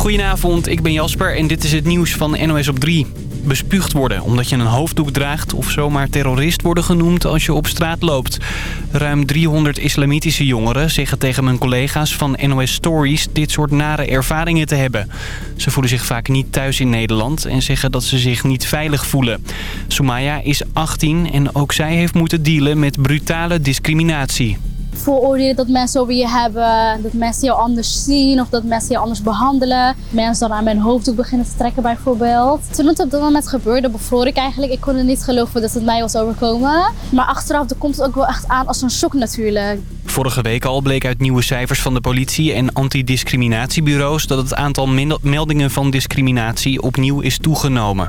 Goedenavond, ik ben Jasper en dit is het nieuws van NOS op 3. Bespuugd worden omdat je een hoofddoek draagt of zomaar terrorist worden genoemd als je op straat loopt. Ruim 300 islamitische jongeren zeggen tegen mijn collega's van NOS Stories dit soort nare ervaringen te hebben. Ze voelen zich vaak niet thuis in Nederland en zeggen dat ze zich niet veilig voelen. Soumaya is 18 en ook zij heeft moeten dealen met brutale discriminatie vooroordelen dat mensen over je hebben. Dat mensen jou anders zien of dat mensen jou anders behandelen. Mensen dan aan mijn hoofddoek beginnen te trekken bijvoorbeeld. Toen het op dat moment gebeurde, bevroor ik eigenlijk. Ik kon het niet geloven dat het mij was overkomen. Maar achteraf komt het ook wel echt aan als een shock natuurlijk. Vorige week al bleek uit nieuwe cijfers van de politie en antidiscriminatiebureaus... dat het aantal meldingen van discriminatie opnieuw is toegenomen.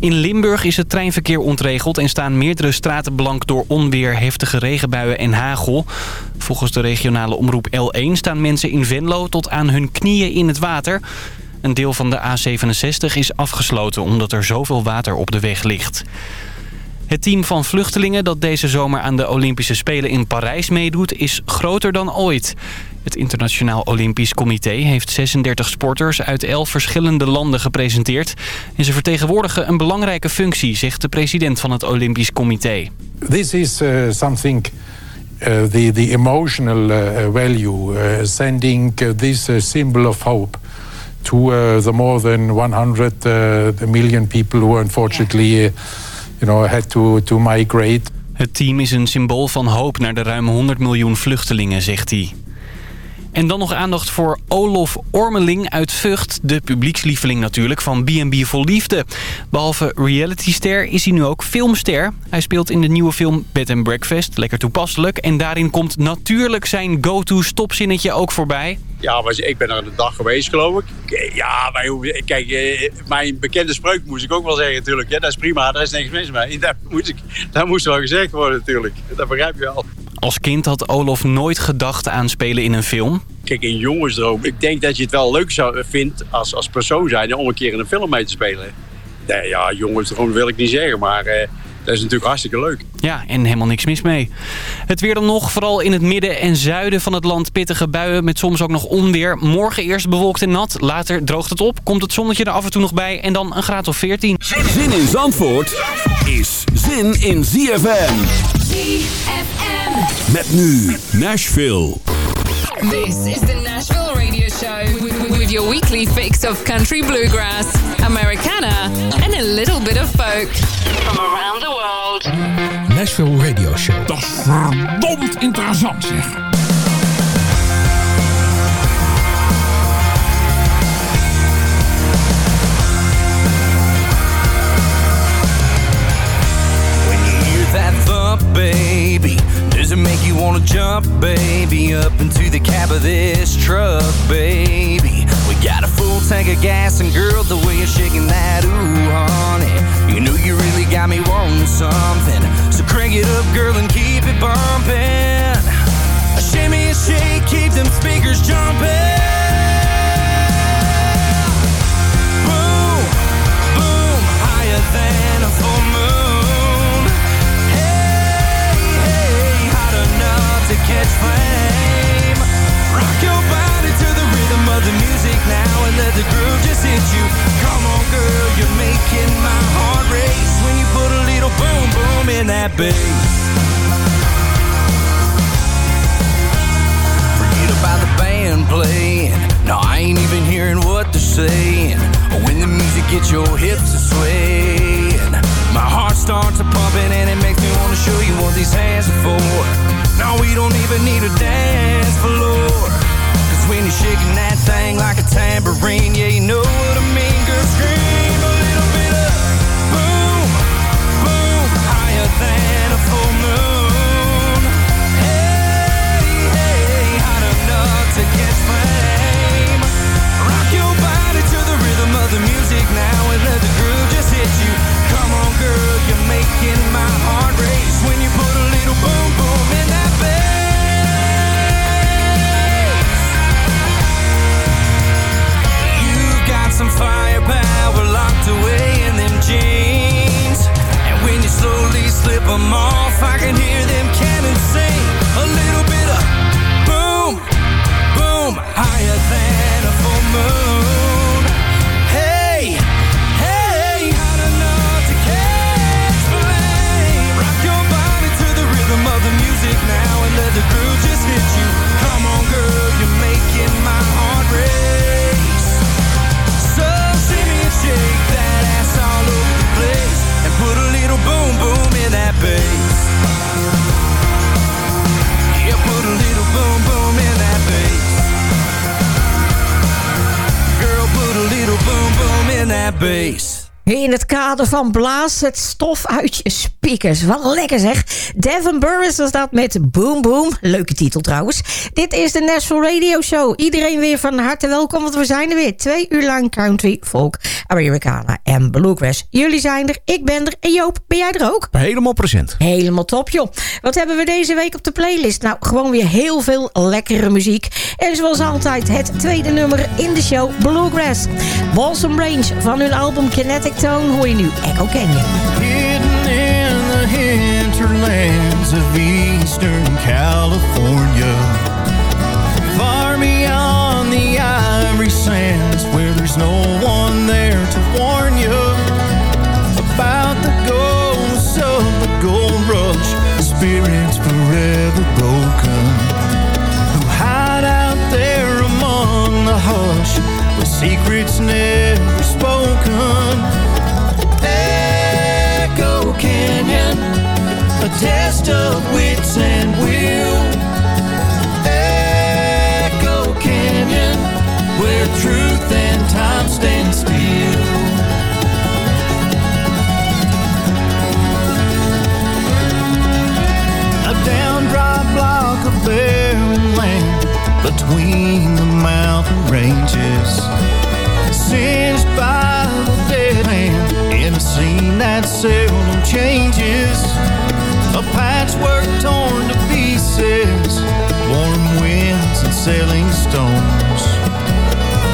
In Limburg is het treinverkeer ontregeld en staan meerdere straten blank door onweer, heftige regenbuien en hagel. Volgens de regionale omroep L1 staan mensen in Venlo tot aan hun knieën in het water. Een deel van de A67 is afgesloten omdat er zoveel water op de weg ligt. Het team van vluchtelingen dat deze zomer aan de Olympische Spelen in Parijs meedoet is groter dan ooit. Het Internationaal Olympisch Comité heeft 36 sporters uit 11 verschillende landen gepresenteerd. En ze vertegenwoordigen een belangrijke functie, zegt de president van het Olympisch Comité. This is uh, something uh, the, the emotional uh, value, uh, sending uh, this uh, symbol of hope to the more than 100 million people who unfortunately you know, had to, to migrate. Het team is een symbool van hoop naar de ruim 100 miljoen vluchtelingen, zegt hij. En dan nog aandacht voor Olof Ormeling uit Vught. De publiekslieveling natuurlijk van B&B Vol Liefde. Behalve realityster is hij nu ook filmster. Hij speelt in de nieuwe film Bed and Breakfast. Lekker toepasselijk. En daarin komt natuurlijk zijn go-to stopzinnetje ook voorbij. Ja, ik ben er een dag geweest, geloof ik. Ja, wij, kijk, eh, mijn bekende spreuk moest ik ook wel zeggen natuurlijk. Ja, dat is prima, daar is niks mis mee. Dat ik, moest wel gezegd worden natuurlijk. Dat begrijp je al. Als kind had Olof nooit gedacht aan spelen in een film. Kijk, in jongensdroom. Ik denk dat je het wel leuk zou vindt als, als persoon zijn om een keer in een film mee te spelen. Nee, ja, jongensdroom wil ik niet zeggen, maar... Eh, dat is natuurlijk hartstikke leuk. Ja, en helemaal niks mis mee. Het weer dan nog, vooral in het midden en zuiden van het land pittige buien met soms ook nog onweer. Morgen eerst bewolkt en nat, later droogt het op, komt het zonnetje er af en toe nog bij en dan een graad of 14. Zin in Zandvoort is zin in ZFM. ZFM. Met nu Nashville. This is the Nashville Radio Show with your weekly fix of country bluegrass, Americana and a little bit of folk from around the world. Nashville Radio Show. Dat is verdomd interessant zeg. baby It make you wanna jump, baby Up into the cab of this truck, baby? We got a full tank of gas And girl, the way you're shaking that, ooh, honey. You know you really got me wanting something. So crank it up, girl, and keep it bumping. A shimmy and shake, keep them speakers jumping flame. Rock your body to the rhythm of the music now And let the groove just hit you. Come on girl, you're making my heart race When you put a little boom boom in that bass. Forget about the band playing. No, I ain't even hearing what they're saying. When the music gets your hips to swaying My heart starts a pumping and it makes me wanna show you what these hands are for no, we don't even need a dance floor. Cause when you're shaking that thing like a tambourine, yeah, you know what I mean, girl, scream a little bit of boom, boom, higher than a full moon. Hey, hey, hot enough to catch flame. Rock your body to the rhythm of the music now and let the groove just hit you. Come on, girl, you're making my heart race when you put a little boom boom in that. You got some firepower locked away in them jeans, and when you slowly off, I can hear them sing a little bit of boom, boom, higher than a full moon. In het kader van Blaas het stof uit je speakers. Wat lekker zeg. Devin Burris was dat met Boom Boom. Leuke titel trouwens. Dit is de Nashville Radio Show. Iedereen weer van harte welkom, want we zijn er weer. Twee uur lang country, folk, Americana en bluegrass. Jullie zijn er, ik ben er en Joop, ben jij er ook? Helemaal present. Helemaal top joh. Wat hebben we deze week op de playlist? Nou, gewoon weer heel veel lekkere muziek. En zoals altijd het tweede nummer in de show, Bluegrass. Balsam Range van hun album Kinetic Tone hoor je nu Echo Canyon. Hinterlands of eastern California. Far beyond the ivory sands Where there's no one there to warn you About the ghosts of the gold rush. Spirits forever broken Who hide out there among the hush. With secrets never test of wits and will. Echo Canyon, where truth and time stand still. A down dry block of barren land between the mountain ranges, singed by the dead hand in a scene that seldom changes. A patchwork torn to pieces, warm winds and sailing stones.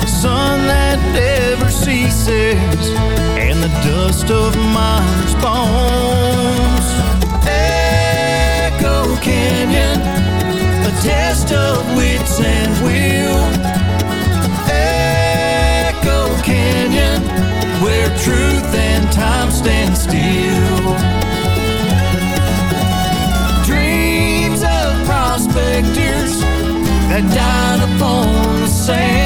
Sun that never ceases, and the dust of miners' bones. Echo Canyon, a test of wits and will. Echo Canyon, where truth and time stand still. That died upon the sand.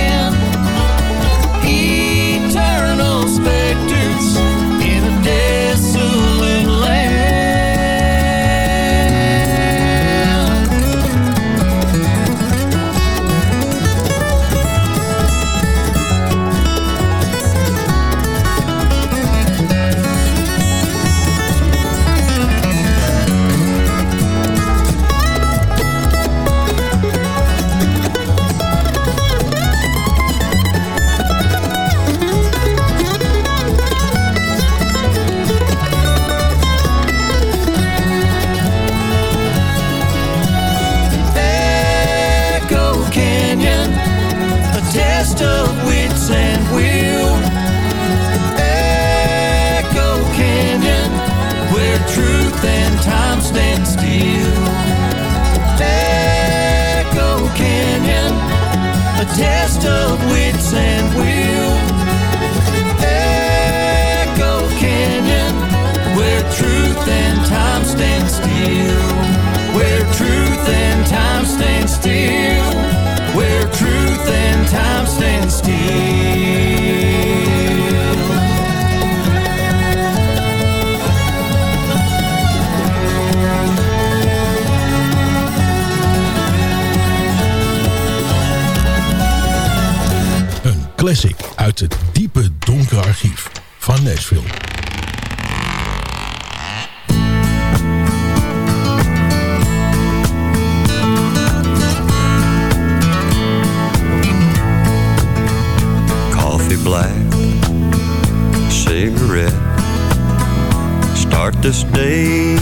This day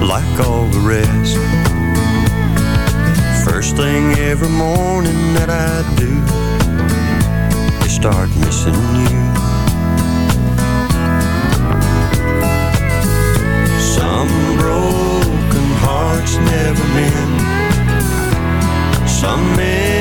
like all the rest. First thing every morning that I do is start missing you. Some broken hearts never mend. Some memories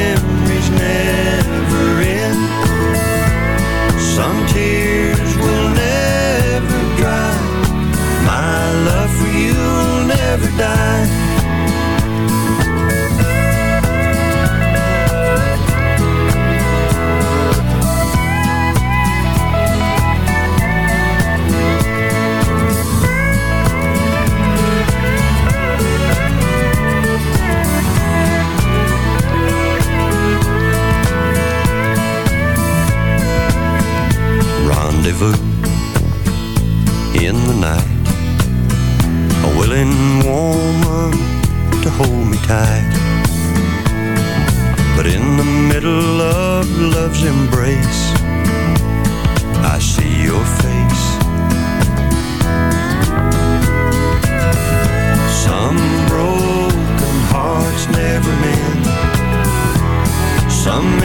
in the night. A willing woman to hold me tight. But in the middle of love's embrace, I see your face. Some broken hearts never mend. Some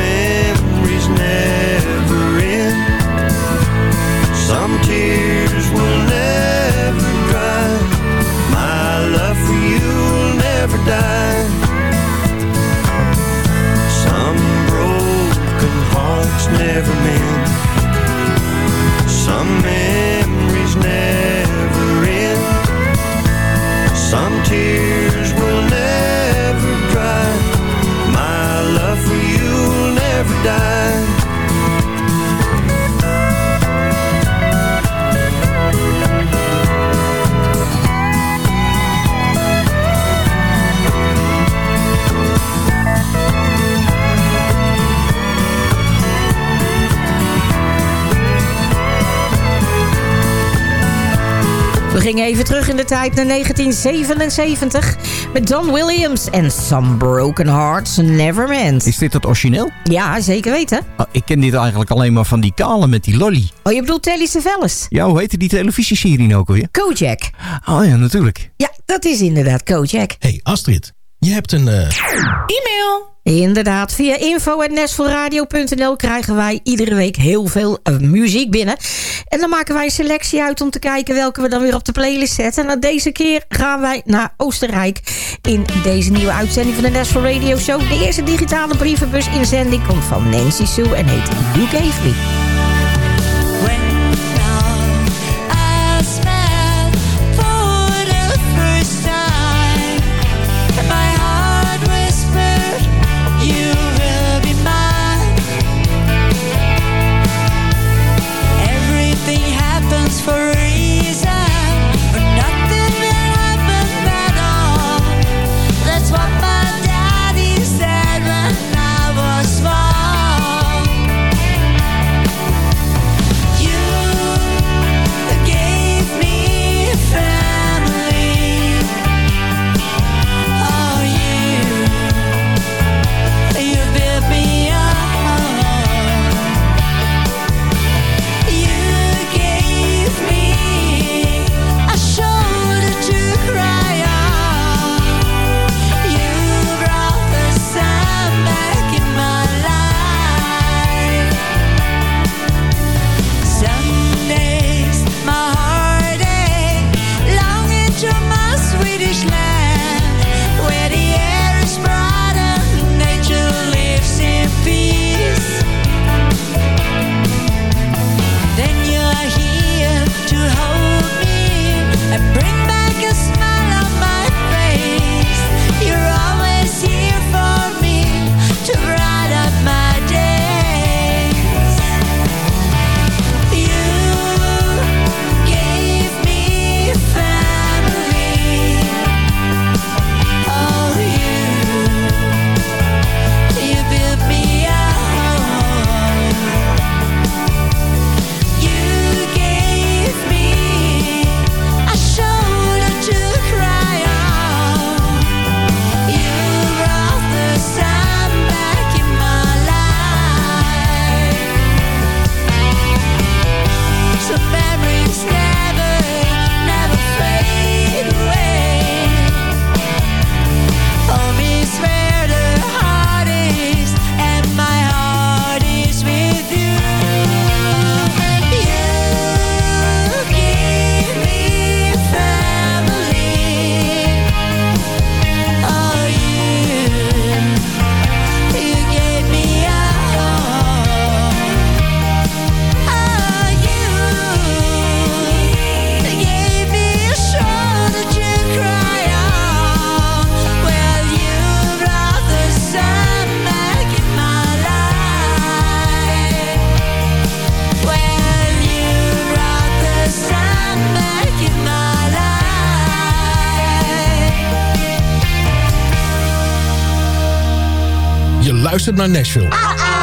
gingen even terug in de tijd naar 1977 met Don Williams en Some Broken Hearts Never Mend. Is dit het origineel? Ja, zeker weten. Oh, ik ken dit eigenlijk alleen maar van die kale met die lolly. Oh, je bedoelt Telly Savalas? Ja, hoe heette die televisieserie nou ook alweer? Kojak. Oh ja, natuurlijk. Ja, dat is inderdaad Kojak. hey, Astrid, je hebt een... eh, E-mail. Inderdaad, via info.nesforradio.nl krijgen wij iedere week heel veel eh, muziek binnen. En dan maken wij een selectie uit om te kijken welke we dan weer op de playlist zetten. En deze keer gaan wij naar Oostenrijk in deze nieuwe uitzending van de Nashville Radio Show. De eerste digitale brievenbus inzending komt van Nancy Sue en heet You Gave Me. Luistert naar Nashville. Ah, ah.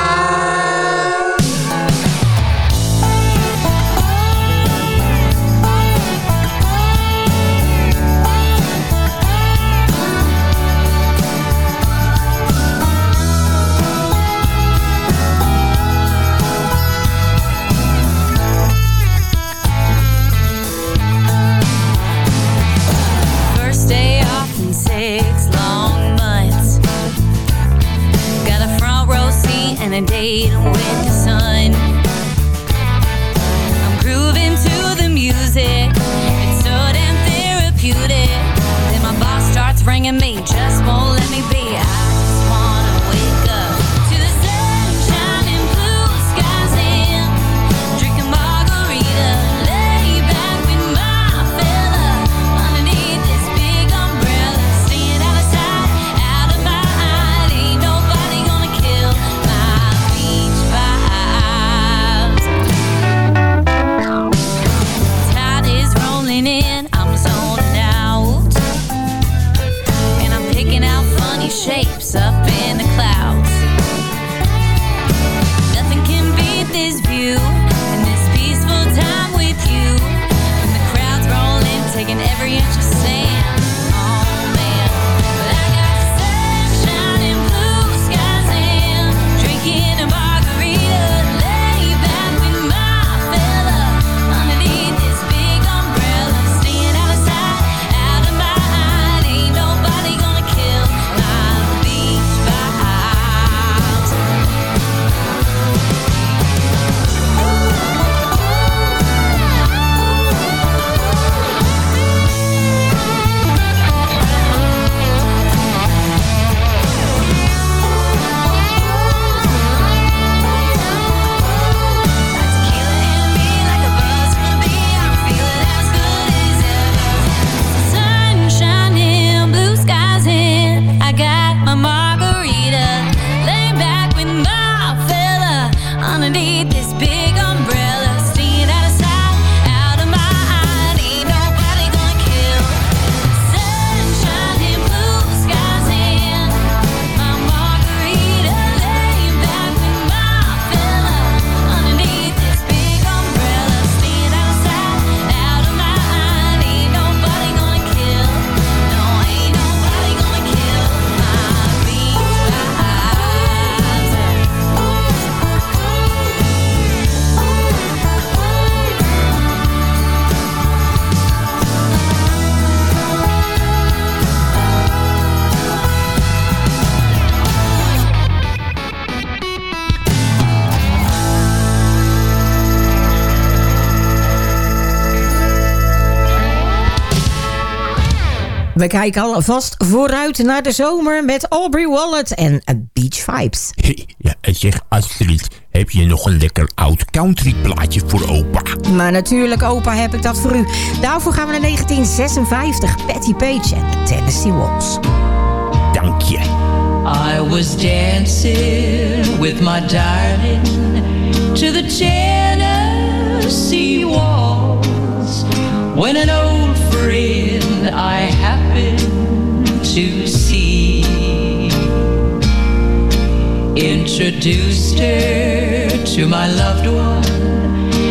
Kijk kijken alvast vooruit naar de zomer met Aubrey Wallet en Beach Vibes. Ja, zeg Astrid, heb je nog een lekker oud country plaatje voor opa? Maar natuurlijk opa heb ik dat voor u. Daarvoor gaan we naar 1956, Patty Page en Tennessee Walls. Dank je. I was dancing with my darling to the Tennessee Walls. when an to see. Introduced her to my loved one,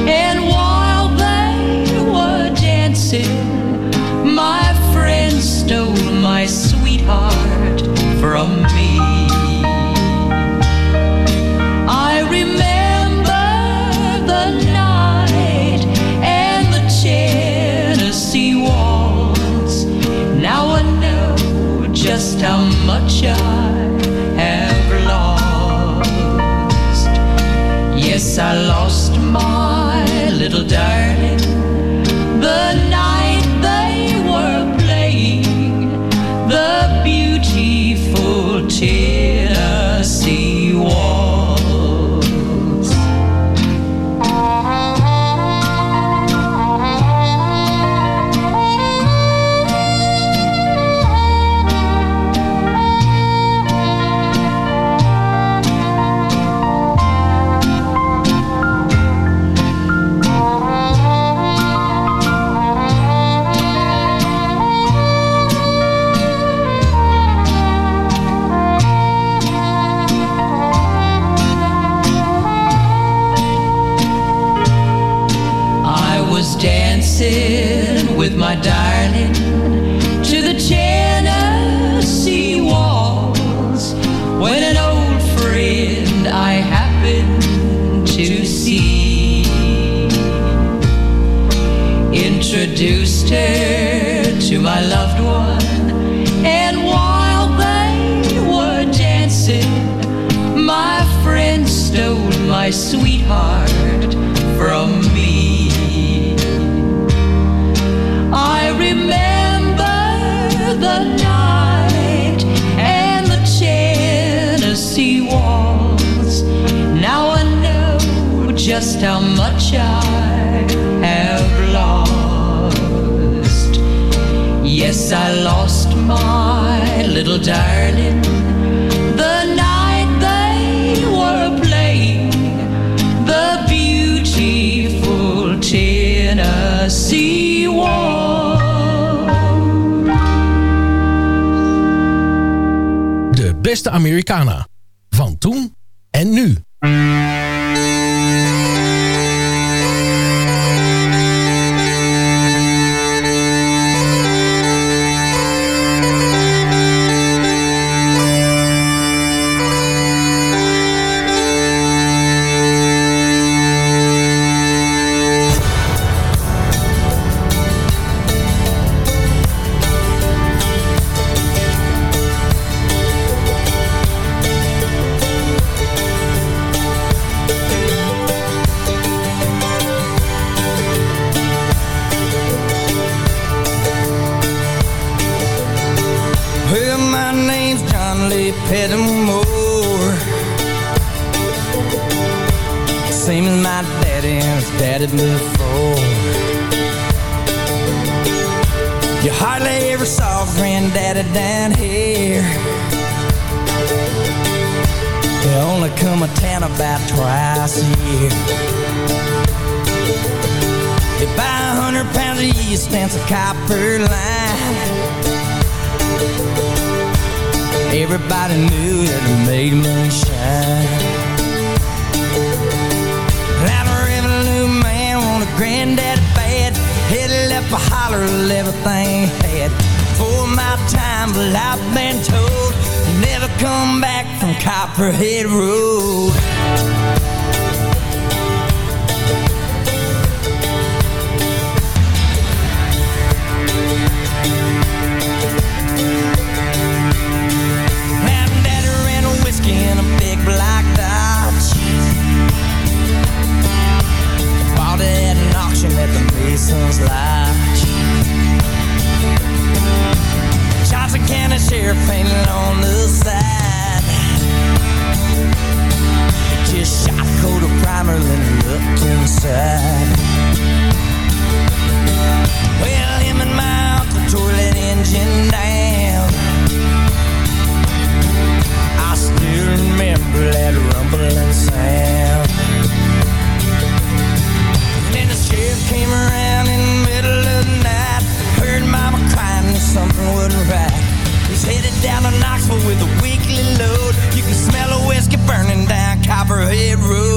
and while they were dancing, my friend stole my sweetheart from me. just how much I have lost. Yes, I lost my. How much I have lost. Yes, I lost my little darling the night they were playing the beautiful Tennessee Waltz. De beste Americana. Same as my daddy and his daddy before. You hardly ever saw granddaddy down here. They only come to town about twice a year. They buy a hundred pounds of yeast and some copper line. Everybody knew that it made money shine. Granddaddy bad. Headed up a holler of everything he had. For my time, but I've been told never come back from Copperhead Road. painted on the side. Just shot a coat of primer, then looked inside. Well, him and my uncle toilet engine down. I still remember that rumbling sound. Then the sheriff came around in the middle of the night. Heard mama crying that something wasn't right load. You can smell a whiskey burning down Copperhead Road.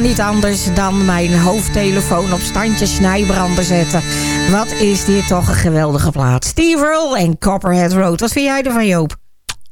Niet anders dan mijn hoofdtelefoon op standje snijbrander zetten. Wat is dit toch een geweldige plaat. Steve en Copperhead Road. Wat vind jij ervan, Joop?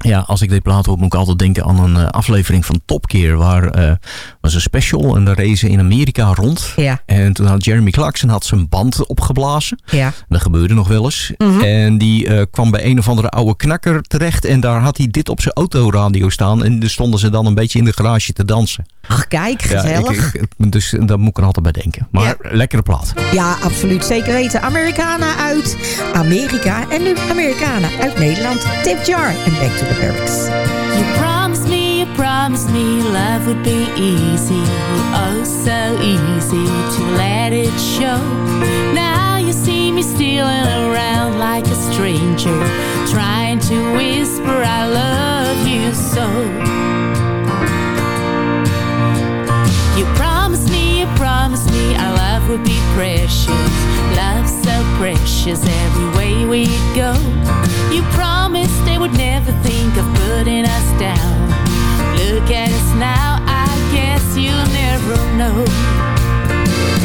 Ja, als ik dit plaat hoor, moet ik altijd denken aan een eh, aflevering van Top Gear. Waar eh, was een special en daar rezen in Amerika rond. Ja. En toen had Jeremy Clarkson had zijn band opgeblazen. Ja. Dat gebeurde nog wel eens. Mhm. En die eh, kwam bij een of andere oude knakker terecht. En daar had hij dit op zijn autoradio staan. En daar stonden ze dan een beetje in de garage te dansen. Ach, kijk, Ja, gezellig. ik, ik- dus daar moet ik er altijd bij denken. Maar lekkere plaat. Ja, absoluut. Zeker weten. Americana uit Amerika en nu Americana uit Nederland. Tip Jar en Back to the You promised me, you promised me love would be easy. Oh, so easy to let it show. Now you see me stealing around like a stranger, trying to whisper, I love you so. You promised me, you promised me our love would be precious. Precious every way we go. You promised they would never think of putting us down. Look at us now, I guess you'll never know.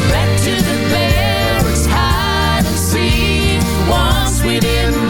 Back to the barracks, hide and seek. Once we didn't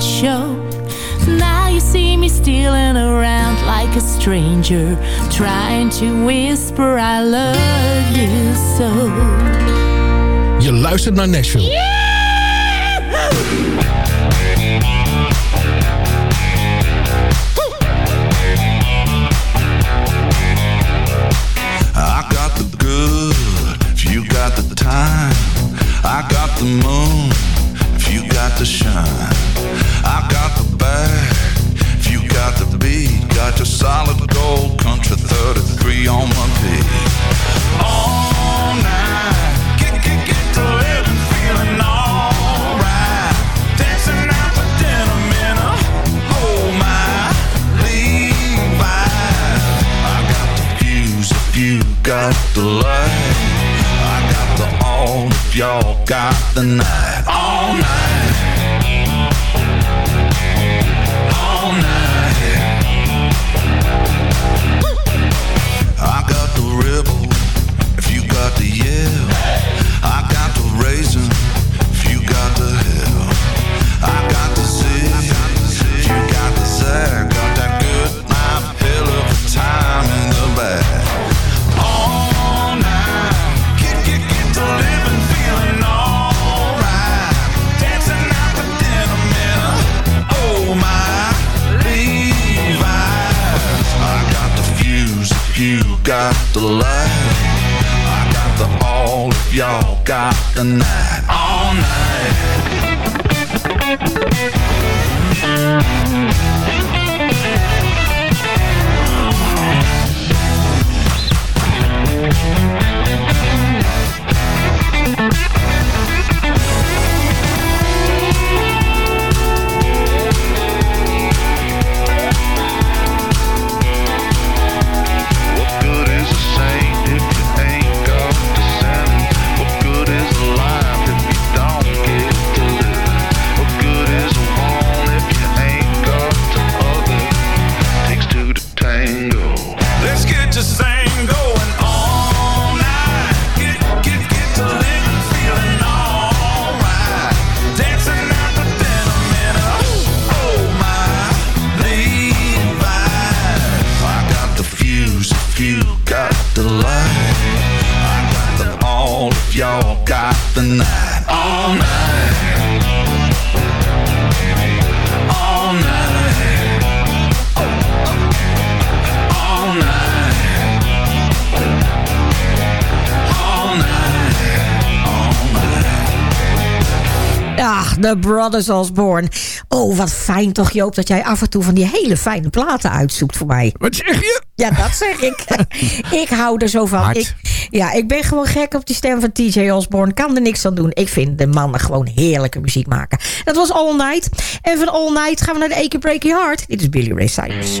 let it show. Now you see me stealing around like a stranger, trying to whisper, I love you so. Je luistert naar Nashville. I got the good you got the time. I got the moon if you got the shine beat. Got your solid gold country 33 on my feet. All night, get, get, get to alright. Out uh. oh, my, Levi's. I got the fuse if you got the light. I got the all if y'all got the night. Yeah. the all of y'all got the night, all night. The Brothers Osborne. Oh, wat fijn toch Joop dat jij af en toe van die hele fijne platen uitzoekt voor mij. Wat zeg je? Ja, dat zeg ik. ik hou er zo van. Ik, ja, ik ben gewoon gek op die stem van TJ Osborne. Kan er niks aan doen. Ik vind de mannen gewoon heerlijke muziek maken. Dat was All Night. En van All Night gaan we naar de Eke Break Your Heart. Dit is Billy Ray Cyrus.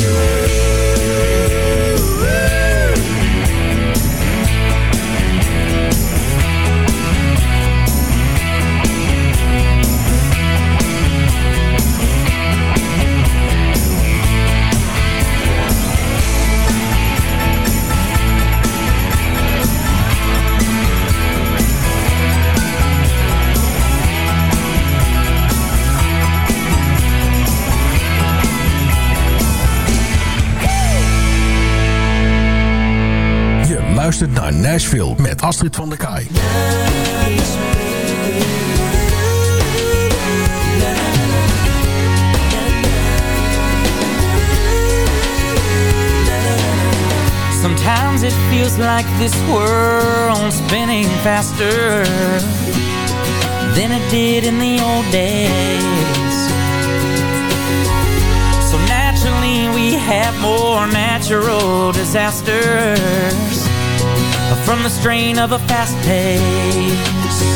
luistert naar Nashville met Astrid van der Kaai. Sometimes it feels like this world's spinning faster than it did in the old days. So naturally we have more natural disasters from the strain of a fast pace.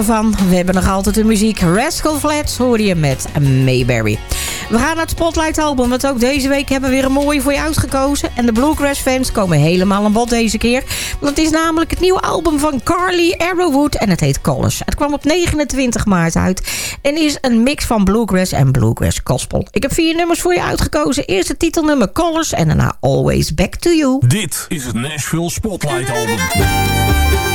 Van, we hebben nog altijd de muziek. Rascal Flats hoor je met Mayberry. We gaan naar het Spotlight album, want ook deze week hebben we weer een mooie voor je uitgekozen. En de Bluegrass fans komen helemaal aan bod deze keer. Want het is namelijk het nieuwe album van Carly Arrowwood en het heet Colors. Het kwam op 29 maart uit en is een mix van Bluegrass en Bluegrass Gospel. Ik heb vier nummers voor je uitgekozen. Eerst het titelnummer Colors en daarna Always Back to You. Dit is het Nashville Spotlight Album.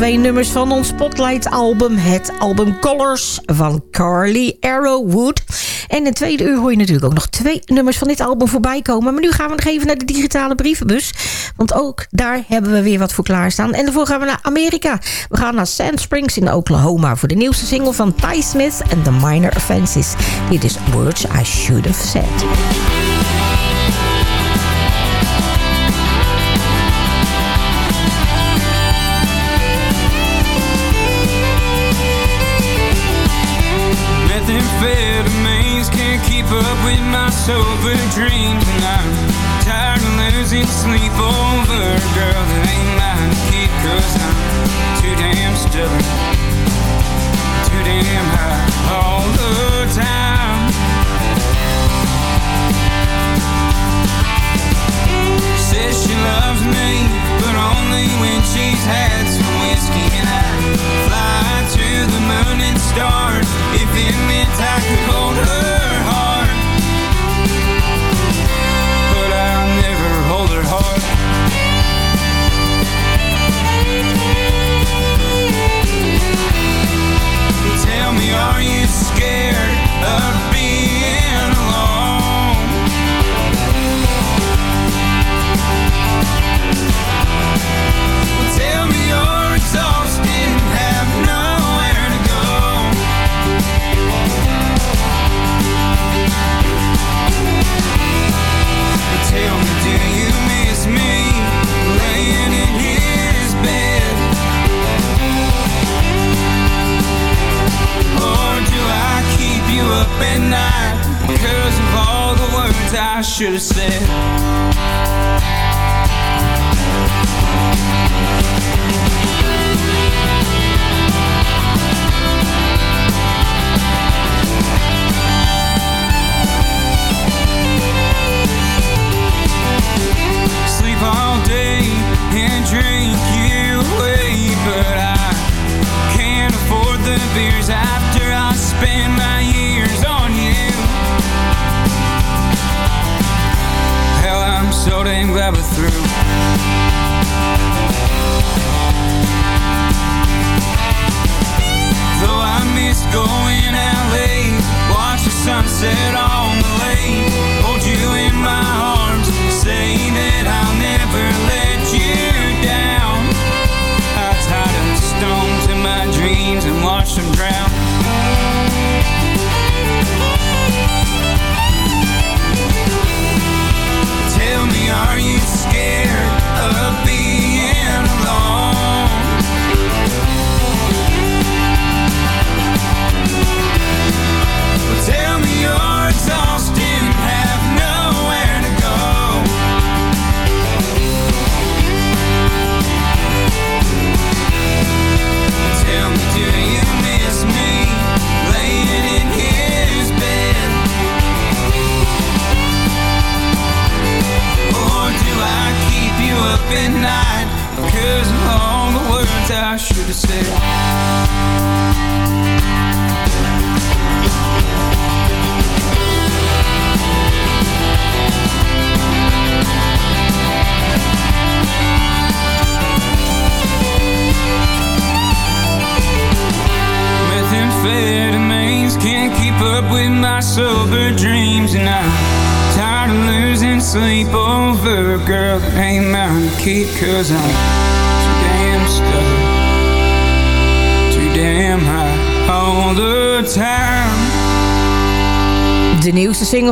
twee nummers van ons Spotlight-album. Het album Colors van Carly Arrowwood. En in het tweede uur hoor je natuurlijk ook nog twee nummers van dit album voorbij komen. Maar nu gaan we nog even naar de digitale brievenbus. Want ook daar hebben we weer wat voor klaarstaan. En daarvoor gaan we naar Amerika. We gaan naar Sand Springs in Oklahoma... voor de nieuwste single van Ty Smith en The Minor Offenses. Dit is Words I Should Have Said.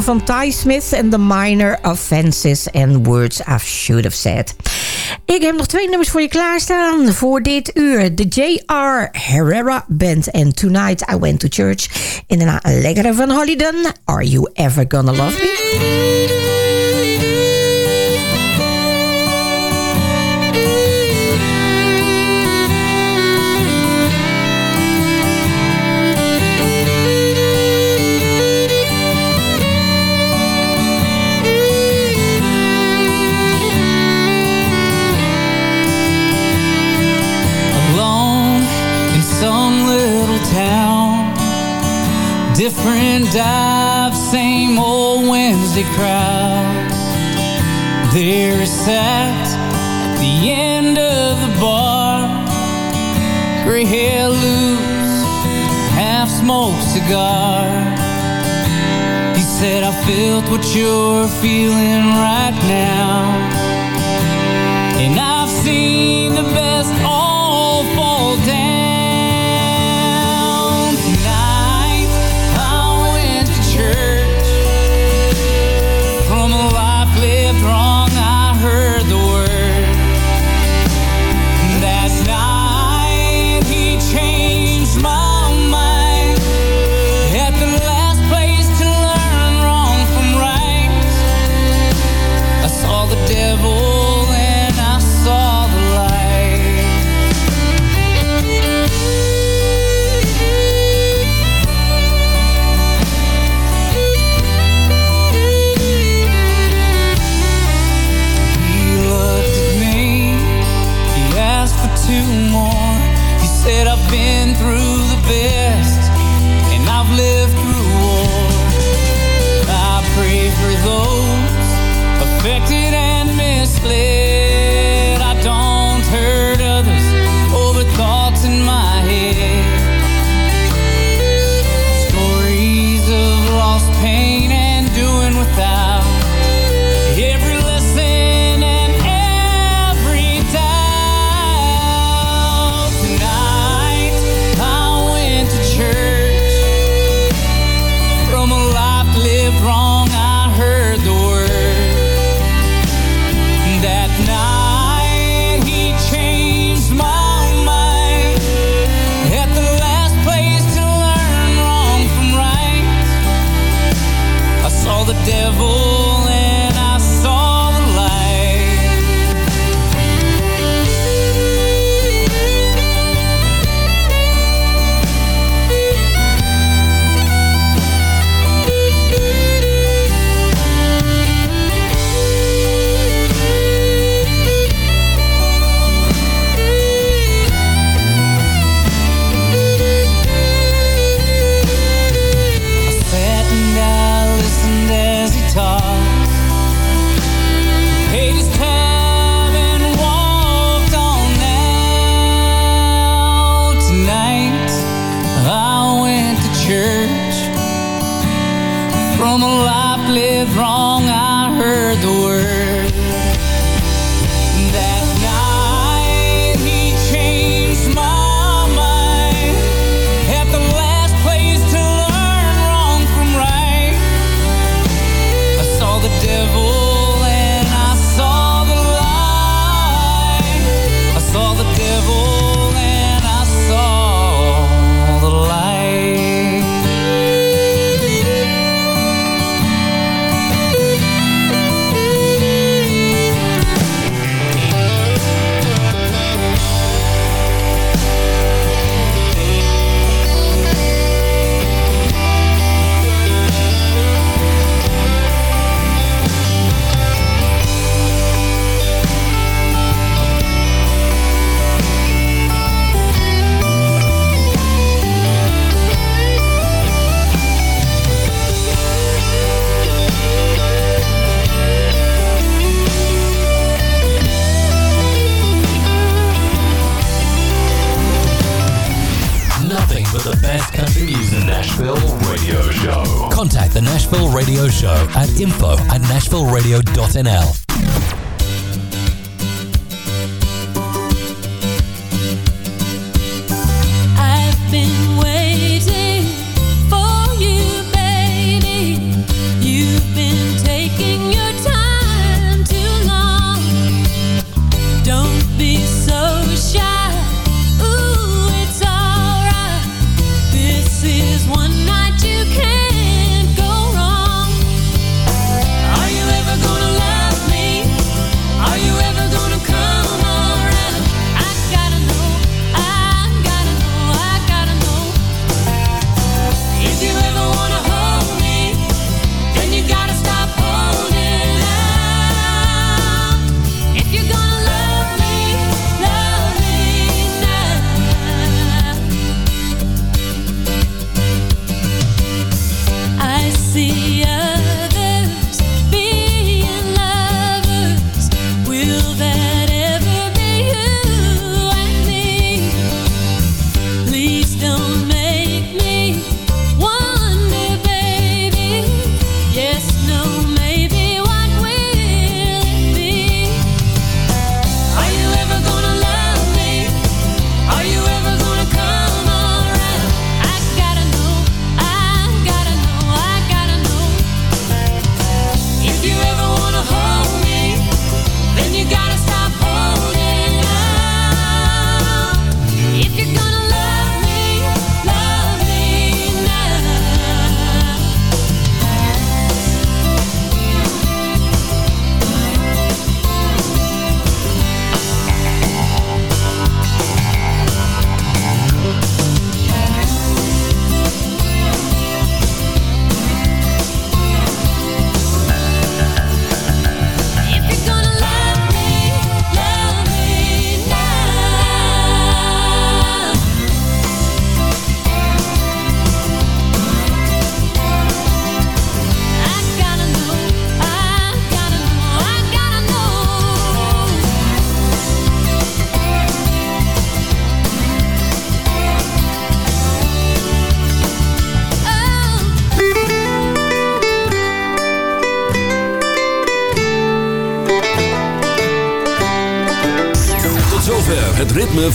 From van Ty Smith en The Minor Offenses and Words I Should Have Said. Ik heb nog twee nummers voor je klaarstaan voor dit uur. De J.R. Herrera Band en Tonight I Went to Church. En daarna een lekkere van Hollyden, Are You Ever Gonna Love Me? different dive, same old Wednesday crowd. There is sat at the end of the bar, gray hair loose, half smoked cigar. He said, I felt what you're feeling right now, and I've seen the best. show at info at nashvilleradio.nl. see.